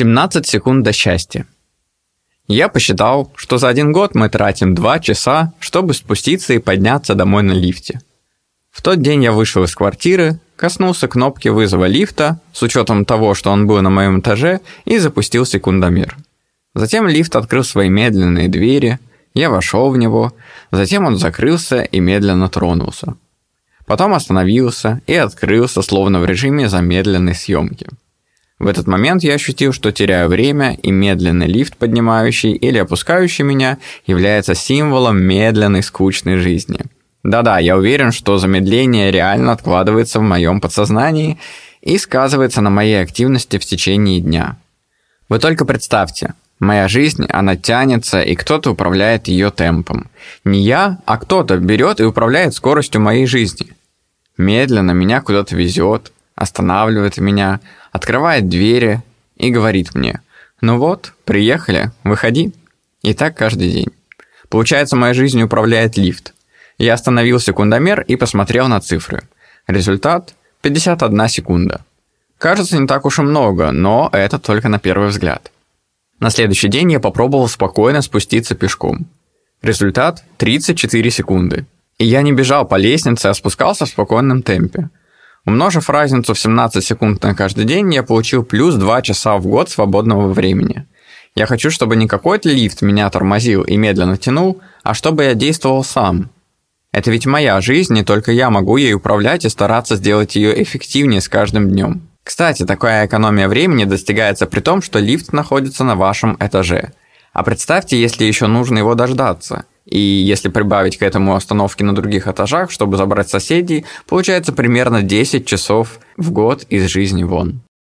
17 секунд до счастья. Я посчитал, что за один год мы тратим 2 часа, чтобы спуститься и подняться домой на лифте. В тот день я вышел из квартиры, коснулся кнопки вызова лифта, с учетом того, что он был на моем этаже, и запустил секундомер. Затем лифт открыл свои медленные двери, я вошел в него, затем он закрылся и медленно тронулся. Потом остановился и открылся, словно в режиме замедленной съемки. В этот момент я ощутил, что теряю время, и медленный лифт, поднимающий или опускающий меня, является символом медленной, скучной жизни. Да-да, я уверен, что замедление реально откладывается в моем подсознании и сказывается на моей активности в течение дня. Вы только представьте, моя жизнь, она тянется, и кто-то управляет ее темпом. Не я, а кто-то берет и управляет скоростью моей жизни. Медленно меня куда-то везет, останавливает меня, открывает двери и говорит мне, ну вот, приехали, выходи. И так каждый день. Получается, моей жизнью управляет лифт. Я остановил секундомер и посмотрел на цифры. Результат – 51 секунда. Кажется, не так уж и много, но это только на первый взгляд. На следующий день я попробовал спокойно спуститься пешком. Результат – 34 секунды. И я не бежал по лестнице, а спускался в спокойном темпе. Умножив разницу в 17 секунд на каждый день, я получил плюс 2 часа в год свободного времени. Я хочу, чтобы не какой-то лифт меня тормозил и медленно тянул, а чтобы я действовал сам. Это ведь моя жизнь, не только я могу ей управлять и стараться сделать ее эффективнее с каждым днем. Кстати, такая экономия времени достигается при том, что лифт находится на вашем этаже. А представьте, если еще нужно его дождаться – и если прибавить к этому остановки на других этажах, чтобы забрать соседей, получается примерно 10 часов в год из жизни вон.